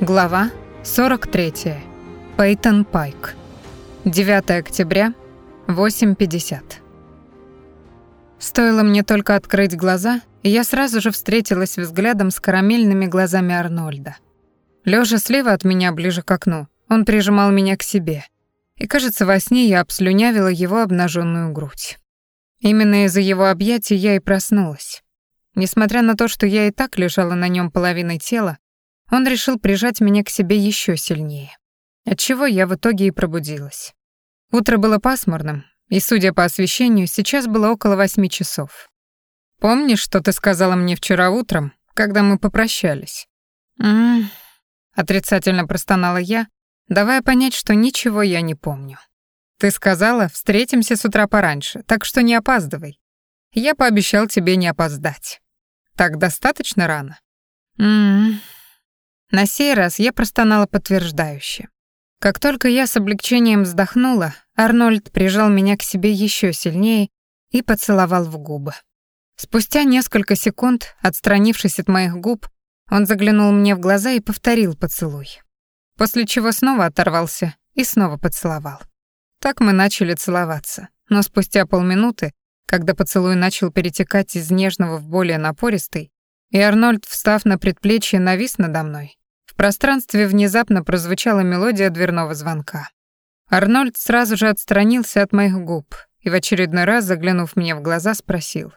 Глава 43. Пейтон Пайк. 9 октября, 8.50. Стоило мне только открыть глаза, и я сразу же встретилась взглядом с карамельными глазами Арнольда. Лежа слева от меня, ближе к окну, он прижимал меня к себе. И, кажется, во сне я обслюнявила его обнаженную грудь. Именно из-за его объятий я и проснулась. Несмотря на то, что я и так лежала на нем половиной тела, он решил прижать меня к себе еще сильнее. Отчего я в итоге и пробудилась. Утро было пасмурным, и, судя по освещению, сейчас было около восьми часов. «Помнишь, что ты сказала мне вчера утром, когда мы попрощались?» «М-м-м», отрицательно простонала я, давая понять, что ничего я не помню. «Ты сказала, встретимся с утра пораньше, так что не опаздывай. Я пообещал тебе не опоздать. Так достаточно рано?» «М-м-м», на сей раз я простонала подтверждающе. Как только я с облегчением вздохнула, Арнольд прижал меня к себе еще сильнее и поцеловал в губы. Спустя несколько секунд, отстранившись от моих губ, он заглянул мне в глаза и повторил поцелуй. После чего снова оторвался и снова поцеловал. Так мы начали целоваться, но спустя полминуты, когда поцелуй начал перетекать из нежного в более напористый, и Арнольд, встав на предплечье, навис надо мной, пространстве внезапно прозвучала мелодия дверного звонка. Арнольд сразу же отстранился от моих губ и в очередной раз, заглянув мне в глаза, спросил.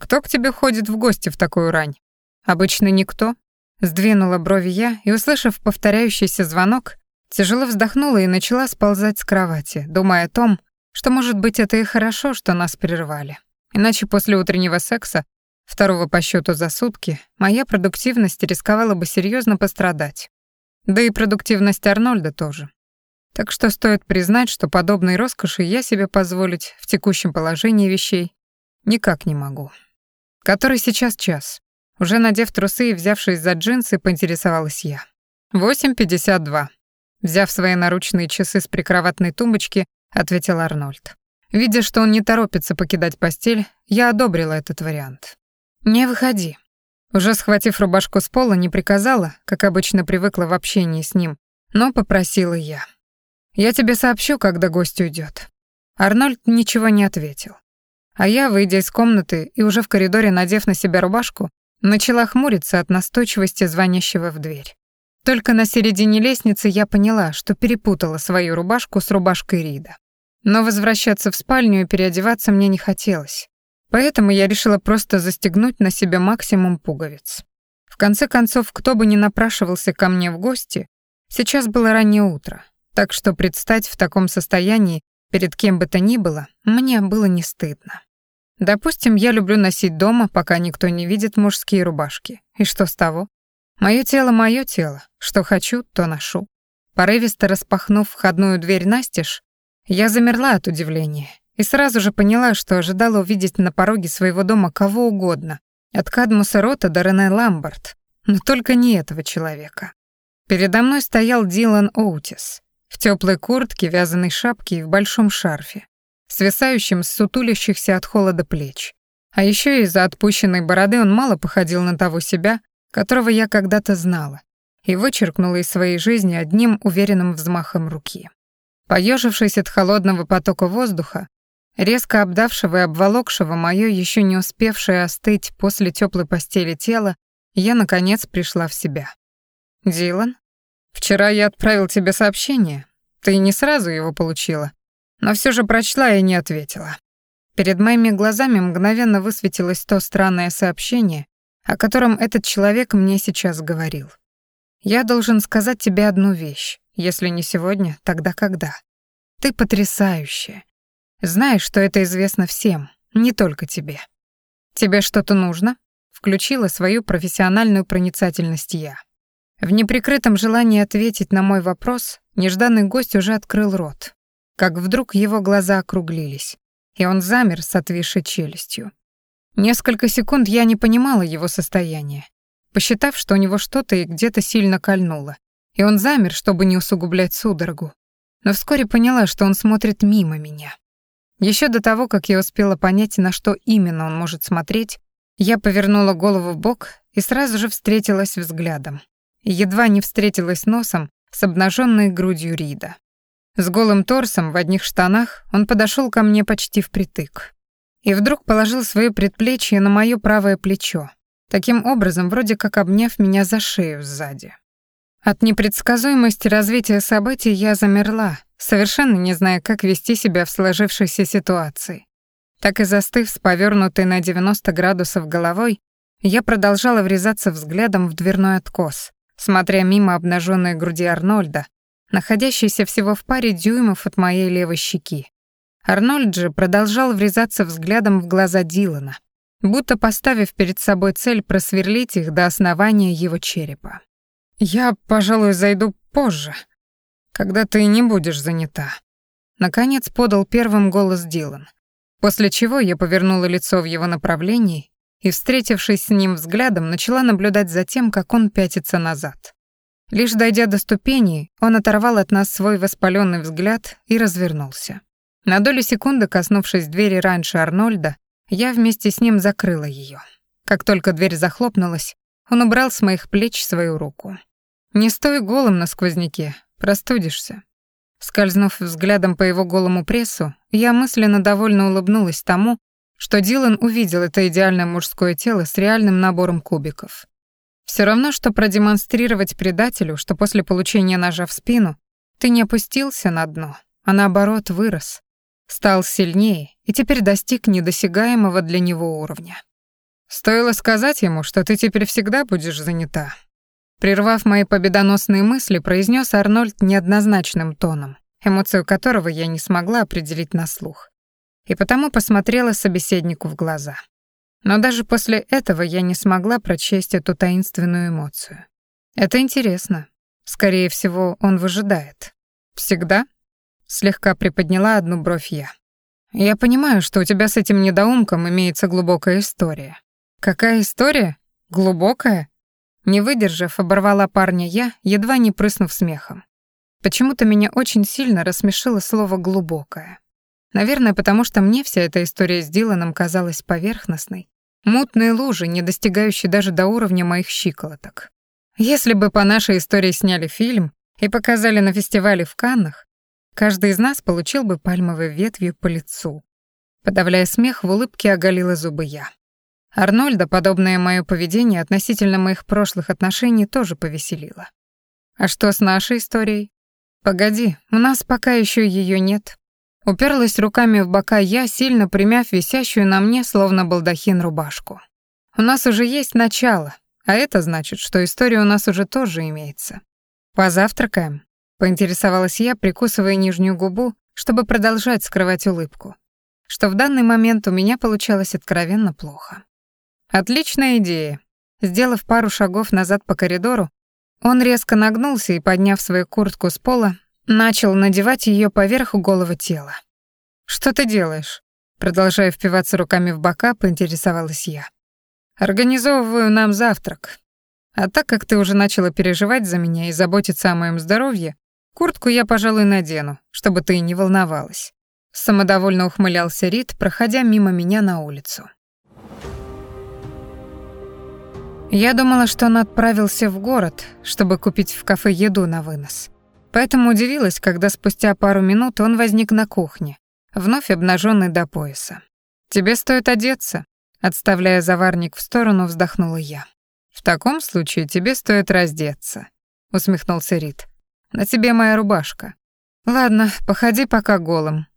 «Кто к тебе ходит в гости в такую рань?» «Обычно никто». Сдвинула брови я и, услышав повторяющийся звонок, тяжело вздохнула и начала сползать с кровати, думая о том, что, может быть, это и хорошо, что нас прервали. Иначе после утреннего секса Второго по счету за сутки моя продуктивность рисковала бы серьезно пострадать. Да и продуктивность Арнольда тоже. Так что стоит признать, что подобной роскоши я себе позволить в текущем положении вещей никак не могу. Который сейчас час. Уже надев трусы и взявшись за джинсы, поинтересовалась я. 8.52. Взяв свои наручные часы с прикроватной тумбочки, ответил Арнольд. Видя, что он не торопится покидать постель, я одобрила этот вариант. «Не выходи». Уже схватив рубашку с пола, не приказала, как обычно привыкла в общении с ним, но попросила я. «Я тебе сообщу, когда гость уйдет. Арнольд ничего не ответил. А я, выйдя из комнаты и уже в коридоре надев на себя рубашку, начала хмуриться от настойчивости звонящего в дверь. Только на середине лестницы я поняла, что перепутала свою рубашку с рубашкой Рида. Но возвращаться в спальню и переодеваться мне не хотелось. Поэтому я решила просто застегнуть на себя максимум пуговиц. В конце концов, кто бы ни напрашивался ко мне в гости, сейчас было раннее утро, так что предстать в таком состоянии перед кем бы то ни было, мне было не стыдно. Допустим, я люблю носить дома, пока никто не видит мужские рубашки. И что с того? Моё тело — моё тело. Что хочу, то ношу. Порывисто распахнув входную дверь настежь, я замерла от удивления и сразу же поняла, что ожидала увидеть на пороге своего дома кого угодно, от Кадмуса Рота до Рене Ламберт, но только не этого человека. Передо мной стоял Дилан Оутис, в теплой куртке, вязаной шапке и в большом шарфе, свисающем с сутулящихся от холода плеч. А еще из-за отпущенной бороды он мало походил на того себя, которого я когда-то знала, и вычеркнула из своей жизни одним уверенным взмахом руки. Поежившись от холодного потока воздуха, резко обдавшего и обволокшего моё ещё не успевшее остыть после тёплой постели тело, я, наконец, пришла в себя. «Дилан, вчера я отправил тебе сообщение. Ты не сразу его получила, но всё же прочла и не ответила». Перед моими глазами мгновенно высветилось то странное сообщение, о котором этот человек мне сейчас говорил. «Я должен сказать тебе одну вещь. Если не сегодня, тогда когда? Ты потрясающая. Знаешь, что это известно всем, не только тебе. Тебе что-то нужно? Включила свою профессиональную проницательность я. В неприкрытом желании ответить на мой вопрос, нежданный гость уже открыл рот. Как вдруг его глаза округлились, и он замер с отвисшей челюстью. Несколько секунд я не понимала его состояние, посчитав, что у него что-то и где-то сильно кольнуло, и он замер, чтобы не усугублять судорогу. Но вскоре поняла, что он смотрит мимо меня. Еще до того, как я успела понять, на что именно он может смотреть, я повернула голову в бок и сразу же встретилась взглядом. едва не встретилась носом с обнаженной грудью Рида. С голым торсом в одних штанах он подошел ко мне почти впритык. И вдруг положил свое предплечье на мое правое плечо, таким образом вроде как обняв меня за шею сзади. От непредсказуемости развития событий я замерла, совершенно не зная, как вести себя в сложившейся ситуации. Так и застыв с повернутой на 90 градусов головой, я продолжала врезаться взглядом в дверной откос, смотря мимо обнаженной груди Арнольда, находящейся всего в паре дюймов от моей левой щеки. Арнольд же продолжал врезаться взглядом в глаза Дилана, будто поставив перед собой цель просверлить их до основания его черепа. «Я, пожалуй, зайду позже, когда ты не будешь занята», — наконец подал первым голос Дилан, после чего я повернула лицо в его направлении и, встретившись с ним взглядом, начала наблюдать за тем, как он пятится назад. Лишь дойдя до ступеней, он оторвал от нас свой воспаленный взгляд и развернулся. На долю секунды, коснувшись двери раньше Арнольда, я вместе с ним закрыла ее. Как только дверь захлопнулась, он убрал с моих плеч свою руку. «Не стой голым на сквозняке, простудишься». Скользнув взглядом по его голому прессу, я мысленно довольно улыбнулась тому, что Дилан увидел это идеальное мужское тело с реальным набором кубиков. Все равно, что продемонстрировать предателю, что после получения ножа в спину ты не опустился на дно, а наоборот вырос, стал сильнее и теперь достиг недосягаемого для него уровня. Стоило сказать ему, что ты теперь всегда будешь занята. Прервав мои победоносные мысли, произнес Арнольд неоднозначным тоном, эмоцию которого я не смогла определить на слух и потому посмотрела собеседнику в глаза. Но даже после этого я не смогла прочесть эту таинственную эмоцию. Это интересно. Скорее всего, он выжидает. Всегда? Слегка приподняла одну бровь я. Я понимаю, что у тебя с этим недоумком имеется глубокая история. Какая история? Глубокая? Не выдержав, оборвала парня я, едва не прыснув смехом. Почему-то меня очень сильно рассмешило слово «глубокое». Наверное, потому что мне вся эта история с Диланом казалась поверхностной. Мутные лужи, не достигающие даже до уровня моих щиколоток. Если бы по нашей истории сняли фильм и показали на фестивале в Каннах, каждый из нас получил бы пальмовой ветвью по лицу. Подавляя смех, в улыбке оголила зубы я. Арнольда подобное мое поведение относительно моих прошлых отношений тоже повеселило. А что с нашей историей? Погоди, у нас пока еще ее нет. Уперлась руками в бока я, сильно примяв висящую на мне, словно балдахин, рубашку. У нас уже есть начало, а это значит, что история у нас уже тоже имеется. Позавтракаем? Поинтересовалась я, прикусывая нижнюю губу, чтобы продолжать скрывать улыбку. Что в данный момент у меня получалось откровенно плохо. Отличная идея. Сделав пару шагов назад по коридору, он резко нагнулся и, подняв свою куртку с пола, Начал надевать ее поверх голого тела. «Что ты делаешь?» Продолжая впиваться руками в бока, поинтересовалась я. «Организовываю нам завтрак. А так как ты уже начала переживать за меня и заботиться о моем здоровье, куртку я, пожалуй, надену, чтобы ты не волновалась». Самодовольно ухмылялся Рид, проходя мимо меня на улицу. Я думала, что он отправился в город, чтобы купить в кафе еду на вынос. Поэтому удивилась, когда спустя пару минут он возник на кухне, вновь обнаженный до пояса. «Тебе стоит одеться», — отставляя заварник в сторону, вздохнула я. «В таком случае тебе стоит раздеться», — усмехнулся Рид. «На тебе моя рубашка». «Ладно, походи пока голым.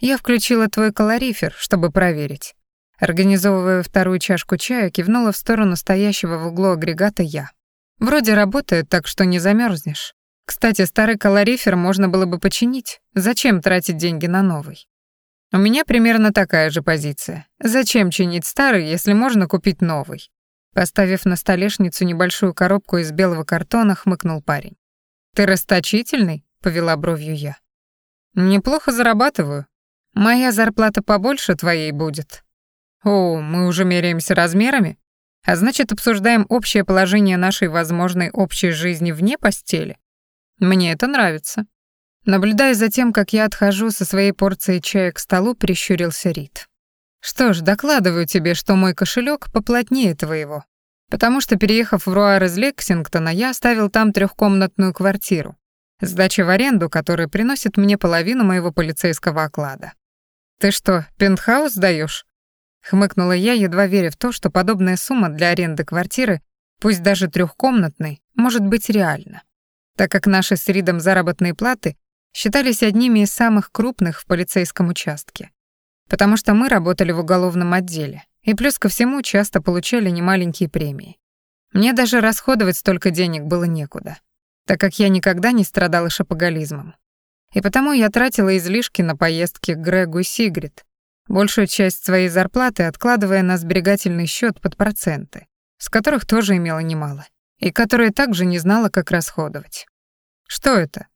Я включила твой калорифер, чтобы проверить». Организовывая вторую чашку чая, кивнула в сторону стоящего в углу агрегата я. «Вроде работает, так что не замерзнешь. Кстати, старый калорифер можно было бы починить. Зачем тратить деньги на новый? У меня примерно такая же позиция. Зачем чинить старый, если можно купить новый? Поставив на столешницу небольшую коробку из белого картона, хмыкнул парень. «Ты расточительный?» — повела бровью я. «Неплохо зарабатываю. Моя зарплата побольше твоей будет». «О, мы уже меряемся размерами? А значит, обсуждаем общее положение нашей возможной общей жизни вне постели?» Мне это нравится. Наблюдая за тем, как я отхожу со своей порцией чая к столу, прищурился Рид. Что ж, докладываю тебе, что мой кошелек поплотнее твоего. потому что, переехав в Руар из Лексингтона, я оставил там трехкомнатную квартиру, сдача в аренду, которая приносит мне половину моего полицейского оклада. «Ты что, пентхаус сдаешь? Хмыкнула я, едва веря в то, что подобная сумма для аренды квартиры, пусть даже трехкомнатной, может быть реальна, так как наши с Ридом заработные платы считались одними из самых крупных в полицейском участке. Потому что мы работали в уголовном отделе, и плюс ко всему часто получали немаленькие премии. Мне даже расходовать столько денег было некуда, так как я никогда не страдала шапоголизмом. И потому я тратила излишки на поездки к Грегу и Сигрид, большую часть своей зарплаты откладывая на сберегательный счет под проценты, с которых тоже имела немало, и которые также не знала, как расходовать. Что это?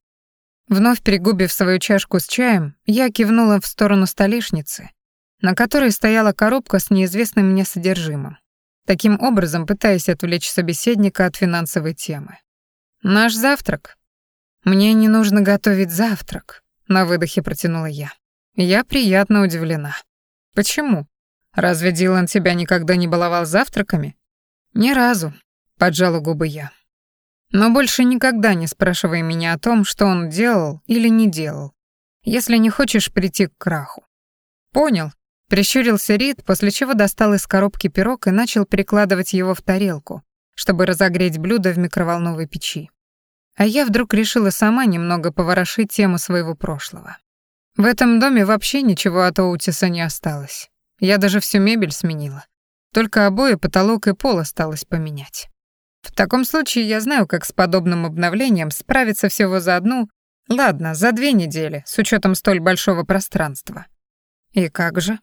Вновь пригубив свою чашку с чаем, я кивнула в сторону столешницы, на которой стояла коробка с неизвестным мне содержимым, таким образом пытаясь отвлечь собеседника от финансовой темы. «Наш завтрак?» «Мне не нужно готовить завтрак», — на выдохе протянула я. Я приятно удивлена. «Почему? Разве Дилан тебя никогда не баловал завтраками?» «Ни разу», — поджала губы я. «Но больше никогда не спрашивай меня о том, что он делал или не делал, если не хочешь прийти к краху». «Понял», Прищурился Рид, после чего достал из коробки пирог и начал перекладывать его в тарелку, чтобы разогреть блюдо в микроволновой печи. А я вдруг решила сама немного поворошить тему своего прошлого. В этом доме вообще ничего от Оутиса не осталось. Я даже всю мебель сменила. Только обои, потолок и пол осталось поменять. В таком случае я знаю, как с подобным обновлением справиться всего за одну, ладно, за две недели, с учетом столь большого пространства. И как же?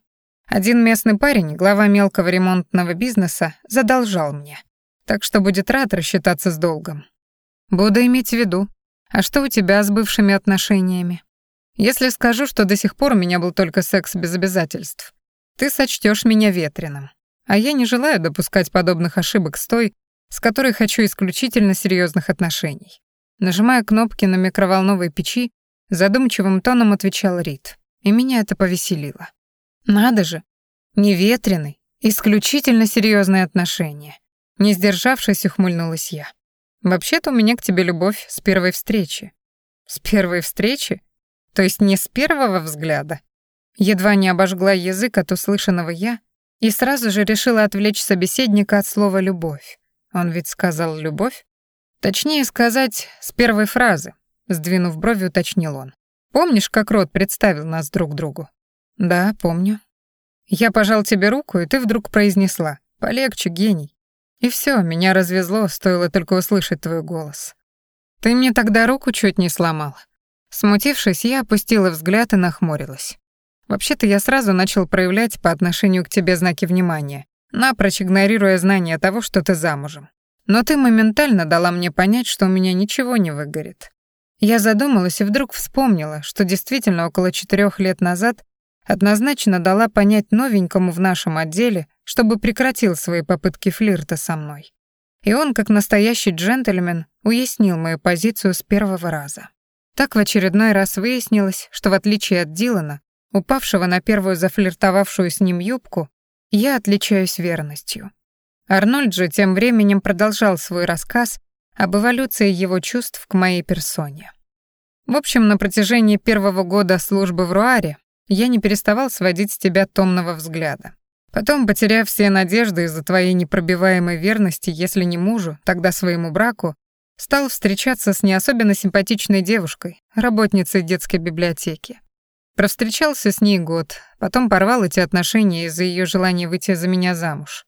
Один местный парень, глава мелкого ремонтного бизнеса, задолжал мне. Так что будет рад рассчитаться с долгом. Буду иметь в виду. А что у тебя с бывшими отношениями? Если скажу, что до сих пор у меня был только секс без обязательств, ты сочтешь меня ветреным. А я не желаю допускать подобных ошибок с той, с которой хочу исключительно серьезных отношений. Нажимая кнопки на микроволновой печи, задумчивым тоном отвечал Рид, и меня это повеселило. Надо же, неветреный, исключительно серьезные отношения. Не сдержавшись, ухмыльнулась я. Вообще-то у меня к тебе любовь с первой встречи. С первой встречи? То есть не с первого взгляда? Едва не обожгла язык от услышанного я и сразу же решила отвлечь собеседника от слова «любовь». Он ведь сказал «любовь»? Точнее сказать, с первой фразы, сдвинув брови, уточнил он. Помнишь, как род представил нас друг другу? «Да, помню». Я пожал тебе руку, и ты вдруг произнесла «Полегче, гений». И все, меня развезло, стоило только услышать твой голос. Ты мне тогда руку чуть не сломал. Смутившись, я опустила взгляд и нахмурилась. Вообще-то я сразу начал проявлять по отношению к тебе знаки внимания, напрочь игнорируя знание того, что ты замужем. Но ты моментально дала мне понять, что у меня ничего не выгорит. Я задумалась и вдруг вспомнила, что действительно около четырех лет назад однозначно дала понять новенькому в нашем отделе, чтобы прекратил свои попытки флирта со мной. И он, как настоящий джентльмен, уяснил мою позицию с первого раза. Так в очередной раз выяснилось, что в отличие от Дилана, упавшего на первую зафлиртовавшую с ним юбку, я отличаюсь верностью. Арнольд же тем временем продолжал свой рассказ об эволюции его чувств к моей персоне. В общем, на протяжении первого года службы в Руаре я не переставал сводить с тебя томного взгляда. Потом, потеряв все надежды из-за твоей непробиваемой верности, если не мужу, тогда своему браку, стал встречаться с не особенно симпатичной девушкой, работницей детской библиотеки. Провстречался с ней год, потом порвал эти отношения из-за ее желания выйти за меня замуж.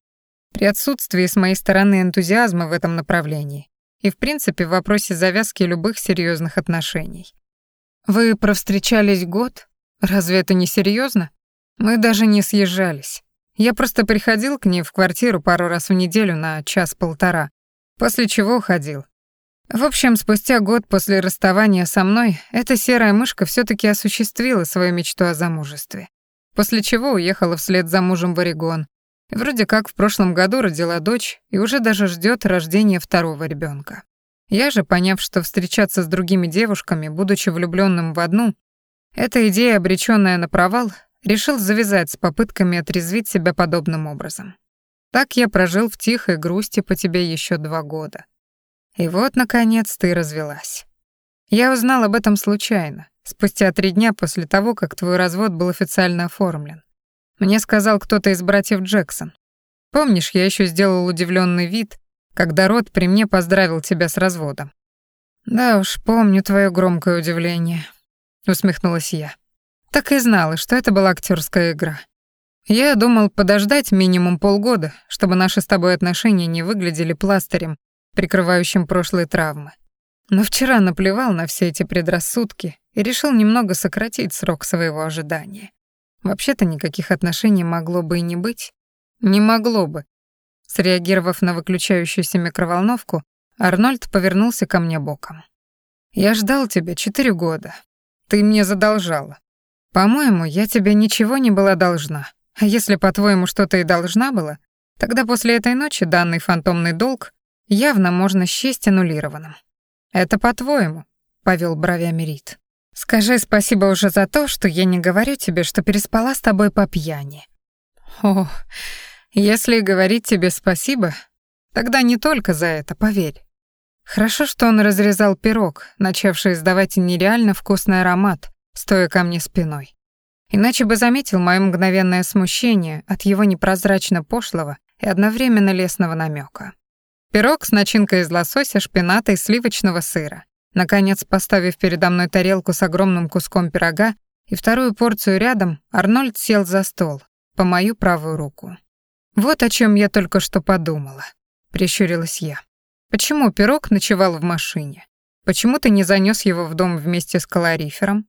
При отсутствии с моей стороны энтузиазма в этом направлении и, в принципе, в вопросе завязки любых серьезных отношений. Вы провстречались год, Разве это не серьезно? Мы даже не съезжались. Я просто приходил к ней в квартиру пару раз в неделю на час-полтора, после чего уходил. В общем, спустя год после расставания со мной эта серая мышка все таки осуществила свою мечту о замужестве. После чего уехала вслед за мужем в Орегон. Вроде как в прошлом году родила дочь и уже даже ждет рождения второго ребенка. Я же, поняв, что встречаться с другими девушками, будучи влюбленным в одну, эта идея, обречённая на провал, решил завязать с попытками отрезвить себя подобным образом. Так я прожил в тихой грусти по тебе еще два года. И вот, наконец, ты развелась. Я узнал об этом случайно, спустя три дня после того, как твой развод был официально оформлен. Мне сказал кто-то из братьев Джексон. Помнишь, я еще сделал удивленный вид, когда Рот при мне поздравил тебя с разводом? Да уж, помню твое громкое удивление, усмехнулась я. Так и знала, что это была актерская игра. Я думал подождать минимум полгода, чтобы наши с тобой отношения не выглядели пластырем, прикрывающим прошлые травмы. Но вчера наплевал на все эти предрассудки и решил немного сократить срок своего ожидания. Вообще-то никаких отношений могло бы и не быть. Не могло бы. Среагировав на выключающуюся микроволновку, Арнольд повернулся ко мне боком. «Я ждал тебя четыре года. Ты мне задолжала. По-моему, я тебе ничего не была должна. А если, по-твоему, что-то и должна была, тогда после этой ночи данный фантомный долг явно можно счесть аннулированным. Это по-твоему, повел бровями Рит. Скажи спасибо уже за то, что я не говорю тебе, что переспала с тобой по пьяни. О, если говорить тебе спасибо, тогда не только за это, поверь. Хорошо, что он разрезал пирог, начавший издавать нереально вкусный аромат, стоя ко мне спиной. Иначе бы заметил мое мгновенное смущение от его непрозрачно пошлого и одновременно лесного намека. Пирог с начинкой из лосося, шпината и сливочного сыра. Наконец, поставив передо мной тарелку с огромным куском пирога и вторую порцию рядом, Арнольд сел за стол, по мою правую руку. «Вот о чем я только что подумала», — прищурилась я. «Почему пирог ночевал в машине? Почему ты не занес его в дом вместе с калорифером?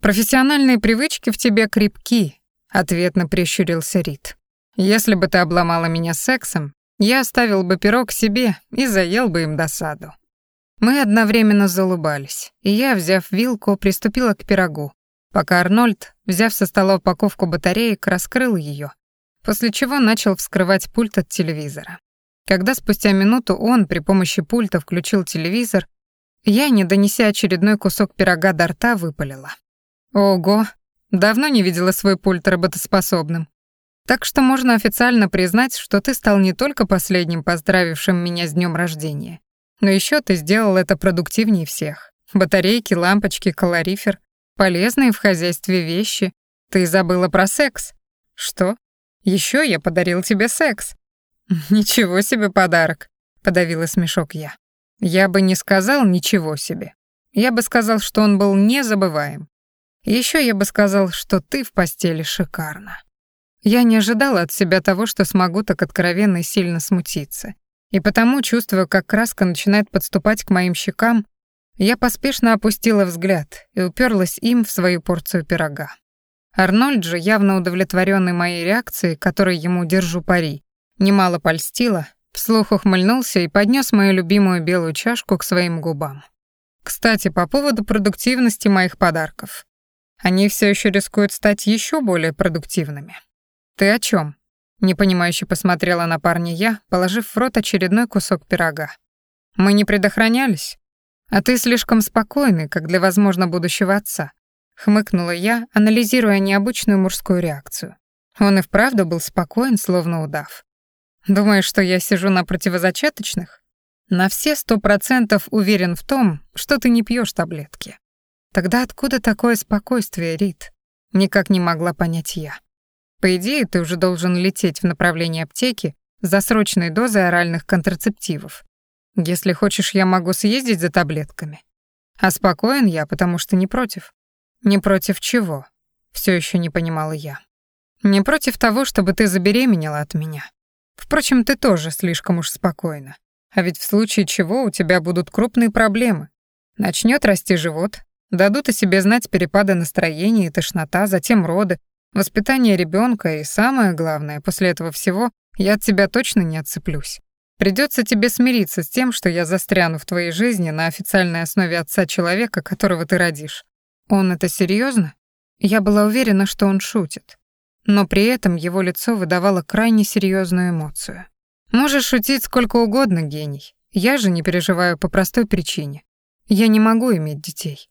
Профессиональные привычки в тебе крепки», — ответно прищурился Рид. «Если бы ты обломала меня сексом, я оставил бы пирог себе и заел бы им досаду». Мы одновременно залыбались, и я, взяв вилку, приступила к пирогу, пока Арнольд, взяв со стола упаковку батареек, раскрыл ее, после чего начал вскрывать пульт от телевизора. Когда спустя минуту он при помощи пульта включил телевизор, я, не донеся очередной кусок пирога до рта, выпалила. «Ого, давно не видела свой пульт работоспособным. Так что можно официально признать, что ты стал не только последним поздравившим меня с днем рождения, но еще ты сделал это продуктивнее всех. Батарейки, лампочки, калорифер — полезные в хозяйстве вещи. Ты забыла про секс. Что? Еще я подарил тебе секс. Ничего себе подарок, подавила смешок я. Я бы не сказал ничего себе. Я бы сказал, что он был незабываем. Еще я бы сказал, что ты в постели шикарна. Я не ожидала от себя того, что смогу так откровенно и сильно смутиться. И потому, чувствуя, как краска начинает подступать к моим щекам, я поспешно опустила взгляд и уперлась им в свою порцию пирога. Арнольд же, явно удовлетворенный моей реакцией, которой ему держу пари, немало польстила, вслух ухмыльнулся и поднес мою любимую белую чашку к своим губам. Кстати, по поводу продуктивности моих подарков. Они все еще рискуют стать еще более продуктивными. Ты о чем? Непонимающе посмотрела на парня я, положив в рот очередной кусок пирога. Мы не предохранялись? А ты слишком спокойный, как для, возможно, будущего отца хмыкнула я, анализируя необычную мужскую реакцию. Он и вправду был спокоен, словно удав. Думаешь, что я сижу на противозачаточных? На все сто процентов уверен в том, что ты не пьешь таблетки. Тогда откуда такое спокойствие, Рит? Никак не могла понять я. По идее, ты уже должен лететь в направлении аптеки за срочной дозой оральных контрацептивов. Если хочешь, я могу съездить за таблетками. А спокоен я, потому что не против. Не против чего? Все еще не понимала я. Не против того, чтобы ты забеременела от меня. Впрочем, ты тоже слишком уж спокойна. А ведь в случае чего у тебя будут крупные проблемы. Начнет расти живот, дадут о себе знать перепады настроения и тошнота, затем роды, воспитание ребенка и самое главное, после этого всего я от тебя точно не отцеплюсь. Придется тебе смириться с тем, что я застряну в твоей жизни на официальной основе отца человека, которого ты родишь. Он это серьезно? Я была уверена, что он шутит. Но при этом его лицо выдавало крайне серьезную эмоцию. Можешь шутить сколько угодно, гений. Я же не переживаю по простой причине. Я не могу иметь детей.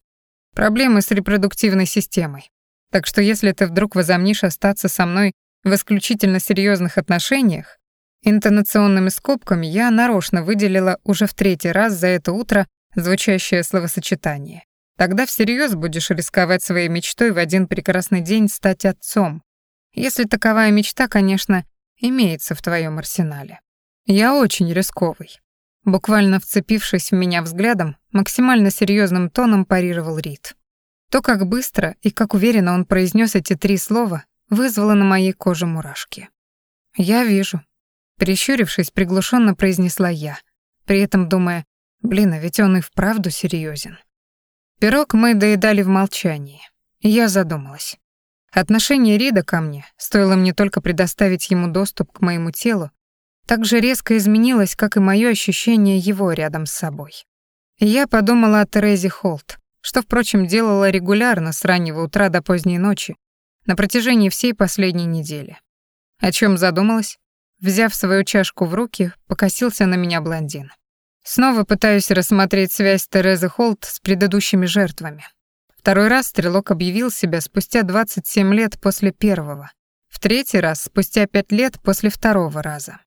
Проблемы с репродуктивной системой. Так что если ты вдруг возомнишь остаться со мной в исключительно серьезных отношениях, Интонационными скобками я нарочно выделила уже в третий раз за это утро звучащее словосочетание. Тогда всерьез будешь рисковать своей мечтой в один прекрасный день стать отцом. Если таковая мечта, конечно, имеется в твоем арсенале. Я очень рисковый. Буквально вцепившись в меня взглядом, максимально серьезным тоном парировал Рид. То, как быстро и как уверенно он произнес эти три слова, вызвало на моей коже мурашки. «Я вижу», — прищурившись, приглушенно произнесла я, при этом думая, блин, а ведь он и вправду серьезен. Пирог мы доедали в молчании, я задумалась. Отношение Рида ко мне, стоило мне только предоставить ему доступ к моему телу, так же резко изменилось, как и мое ощущение его рядом с собой. я подумала о Терезе Холт, что, впрочем, делала регулярно с раннего утра до поздней ночи, на протяжении всей последней недели. О чем задумалась? Взяв свою чашку в руки, покосился на меня блондин. Снова пытаюсь рассмотреть связь Терезы Холт с предыдущими жертвами. Второй раз стрелок объявил себя спустя 27 лет после первого. В третий раз спустя 5 лет после второго раза.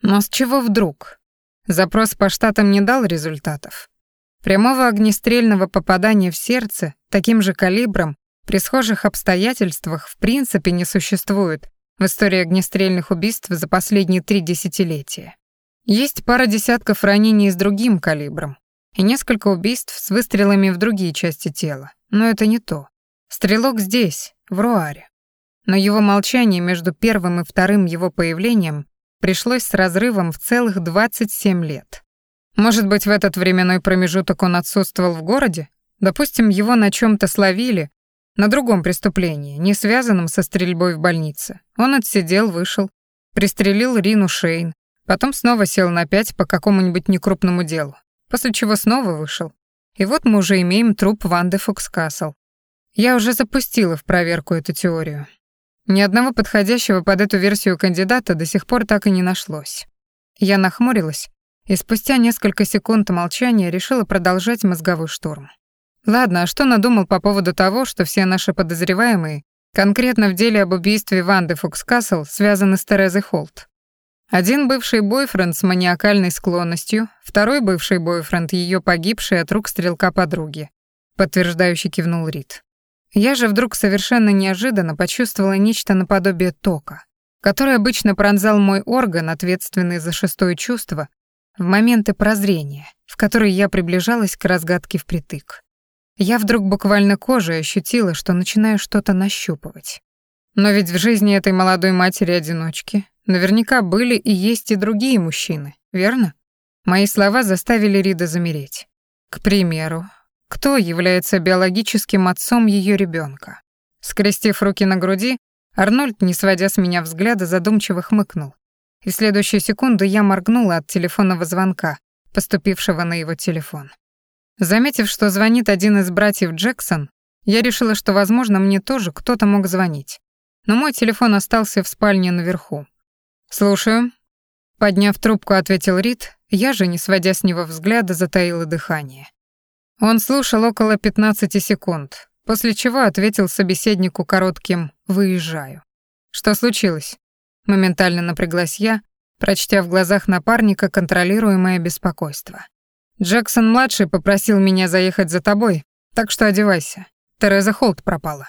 Но с чего вдруг? Запрос по штатам не дал результатов. Прямого огнестрельного попадания в сердце таким же калибром при схожих обстоятельствах в принципе не существует в истории огнестрельных убийств за последние три десятилетия. Есть пара десятков ранений с другим калибром и несколько убийств с выстрелами в другие части тела, но это не то. Стрелок здесь, в Руаре. Но его молчание между первым и вторым его появлением пришлось с разрывом в целых 27 лет. Может быть, в этот временной промежуток он отсутствовал в городе? Допустим, его на чем то словили, на другом преступлении, не связанном со стрельбой в больнице. Он отсидел, вышел, пристрелил Рину Шейн, потом снова сел на пять по какому-нибудь некрупному делу, после чего снова вышел. И вот мы уже имеем труп Ванды Фокскасл. Я уже запустила в проверку эту теорию. Ни одного подходящего под эту версию кандидата до сих пор так и не нашлось. Я нахмурилась и спустя несколько секунд молчания решила продолжать мозговой штурм. Ладно, а что надумал по поводу того, что все наши подозреваемые, конкретно в деле об убийстве Ванды Фокскасл, связаны с Терезой Холт? Один бывший бойфренд с маниакальной склонностью, второй бывший бойфренд, ее погибший от рук стрелка подруги, подтверждающий кивнул Рид. Я же вдруг совершенно неожиданно почувствовала нечто наподобие тока, который обычно пронзал мой орган, ответственный за шестое чувство, в моменты прозрения, в которые я приближалась к разгадке впритык. Я вдруг буквально кожей ощутила, что начинаю что-то нащупывать. Но ведь в жизни этой молодой матери-одиночки наверняка были и есть и другие мужчины, верно? Мои слова заставили Рида замереть. К примеру, кто является биологическим отцом ее ребенка? Скрестив руки на груди, Арнольд, не сводя с меня взгляда, задумчиво хмыкнул. И в следующую секунду я моргнула от телефонного звонка, поступившего на его телефон. Заметив, что звонит один из братьев Джексон, я решила, что, возможно, мне тоже кто-то мог звонить. Но мой телефон остался в спальне наверху. «Слушаю». Подняв трубку, ответил Рид, я же, не сводя с него взгляда, затаила дыхание. Он слушал около 15 секунд, после чего ответил собеседнику коротким «выезжаю». «Что случилось?» Моментально напряглась я, прочтя в глазах напарника контролируемое беспокойство. Джексон-младший попросил меня заехать за тобой, так что одевайся. Тереза Холт пропала.